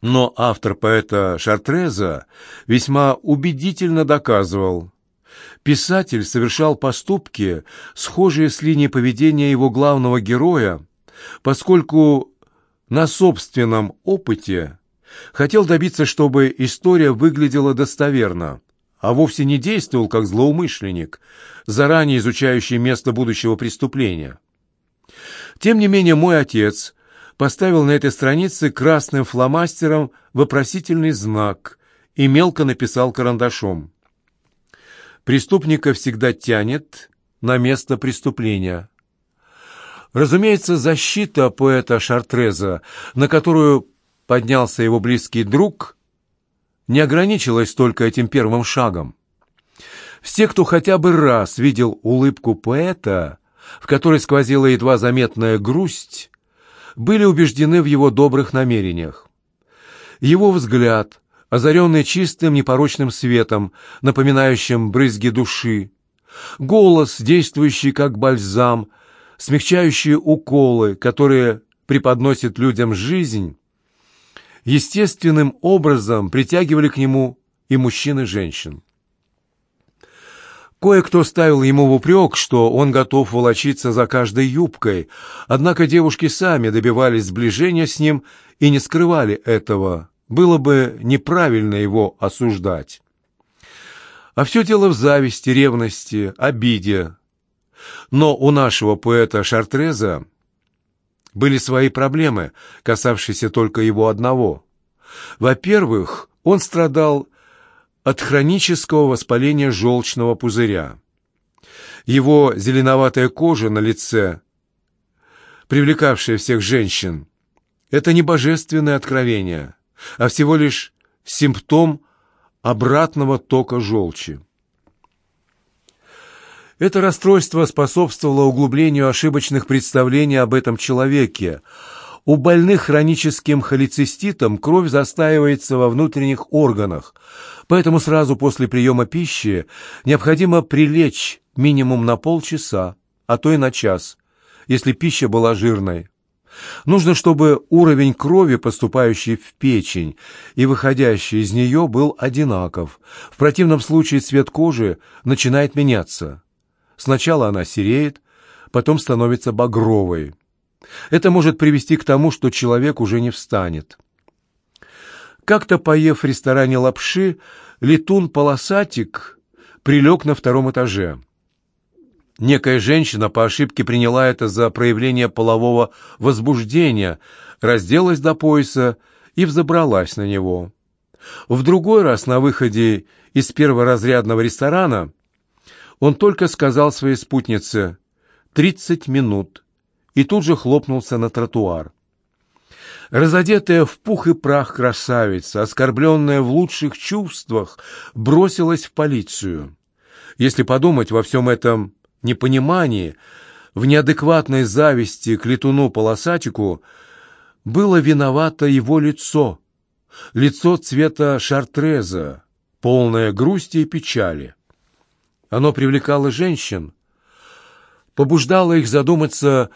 Но автор поэта Шартреза весьма убедительно доказывал, писатель совершал поступки, схожие с линией поведения его главного героя, поскольку на собственном опыте хотел добиться, чтобы история выглядела достоверно, а вовсе не действовал как злоумышленник, заранее изучающий место будущего преступления. Тем не менее, мой отец поставил на этой странице красным фломастером вопросительный знак и мелко написал карандашом. Преступника всегда тянет на место преступления. Разумеется, защита поэта Шартреза, на которую поднялся его близкий друг, не ограничилась только этим первым шагом. Все, кто хотя бы раз видел улыбку поэта, в которой сквозила едва заметная грусть, были убеждены в его добрых намерениях. Его взгляд, озаренный чистым непорочным светом, напоминающим брызги души, голос, действующий как бальзам, смягчающие уколы, которые преподносят людям жизнь, естественным образом притягивали к нему и мужчин, и женщин. Кое-кто ставил ему в упрек, что он готов волочиться за каждой юбкой, однако девушки сами добивались сближения с ним и не скрывали этого. Было бы неправильно его осуждать. А все дело в зависти, ревности, обиде. Но у нашего поэта Шартреза были свои проблемы, касавшиеся только его одного. Во-первых, он страдал от хронического воспаления желчного пузыря. Его зеленоватая кожа на лице, привлекавшая всех женщин, это не божественное откровение, а всего лишь симптом обратного тока желчи. Это расстройство способствовало углублению ошибочных представлений об этом человеке, у больных хроническим холециститом кровь застаивается во внутренних органах, поэтому сразу после приема пищи необходимо прилечь минимум на полчаса, а то и на час, если пища была жирной. Нужно, чтобы уровень крови, поступающей в печень и выходящей из нее, был одинаков. В противном случае цвет кожи начинает меняться. Сначала она сереет, потом становится багровой. Это может привести к тому, что человек уже не встанет. Как-то поев в ресторане лапши, летун-полосатик прилег на втором этаже. Некая женщина по ошибке приняла это за проявление полового возбуждения, разделась до пояса и взобралась на него. В другой раз на выходе из перворазрядного ресторана он только сказал своей спутнице «тридцать минут» и тут же хлопнулся на тротуар. Разодетая в пух и прах красавица, оскорбленная в лучших чувствах, бросилась в полицию. Если подумать во всем этом непонимании, в неадекватной зависти к летуну-полосатику, было виновато его лицо, лицо цвета шартреза, полное грусти и печали. Оно привлекало женщин, побуждало их задуматься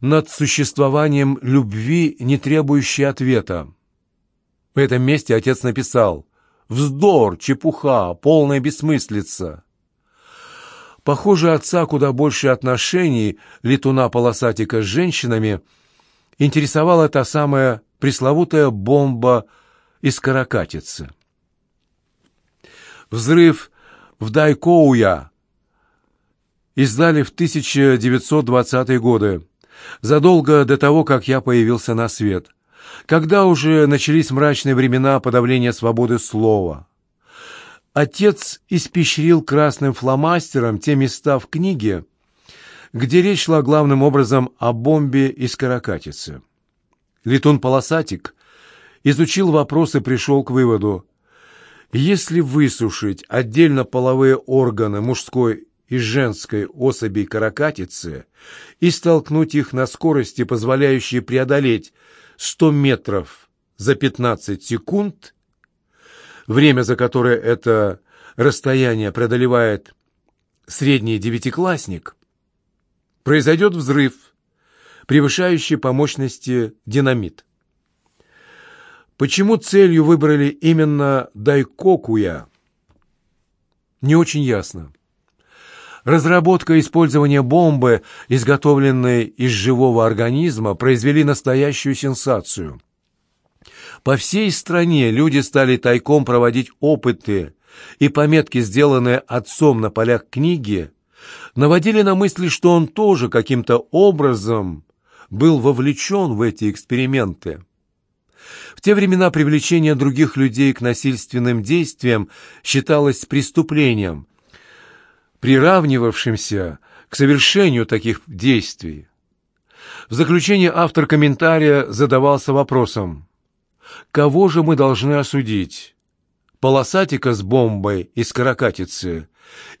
над существованием любви, не требующей ответа. В этом месте отец написал «Вздор, чепуха, полная бессмыслица». Похоже, отца куда больше отношений летуна-полосатика с женщинами интересовала та самая пресловутая бомба из каракатицы. Взрыв в Дайкоуя издали в 1920-е годы задолго до того, как я появился на свет, когда уже начались мрачные времена подавления свободы слова. Отец испещрил красным фломастером те места в книге, где речь шла главным образом о бомбе из каракатицы. Летун-полосатик изучил вопрос и пришел к выводу, если высушить отдельно половые органы мужской из женской особей каракатицы и столкнуть их на скорости, позволяющей преодолеть 100 метров за 15 секунд, время, за которое это расстояние преодолевает средний девятиклассник, произойдет взрыв, превышающий по мощности динамит. Почему целью выбрали именно Дайкокуя? Не очень ясно. Разработка и использование бомбы, изготовленной из живого организма, произвели настоящую сенсацию. По всей стране люди стали тайком проводить опыты, и пометки, сделанные отцом на полях книги, наводили на мысли, что он тоже каким-то образом был вовлечен в эти эксперименты. В те времена привлечение других людей к насильственным действиям считалось преступлением, приравнивавшимся к совершению таких действий. В заключение автор комментария задавался вопросом, кого же мы должны осудить? Полосатика с бомбой из каракатицы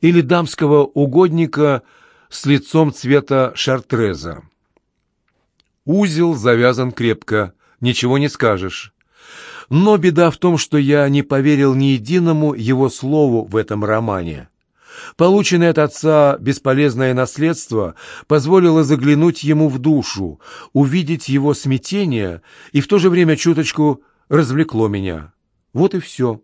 или дамского угодника с лицом цвета шартреза? Узел завязан крепко, ничего не скажешь. Но беда в том, что я не поверил ни единому его слову в этом романе. Полученное от отца бесполезное наследство позволило заглянуть ему в душу, увидеть его смятение и в то же время чуточку развлекло меня. Вот и все.